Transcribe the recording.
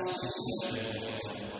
Sister.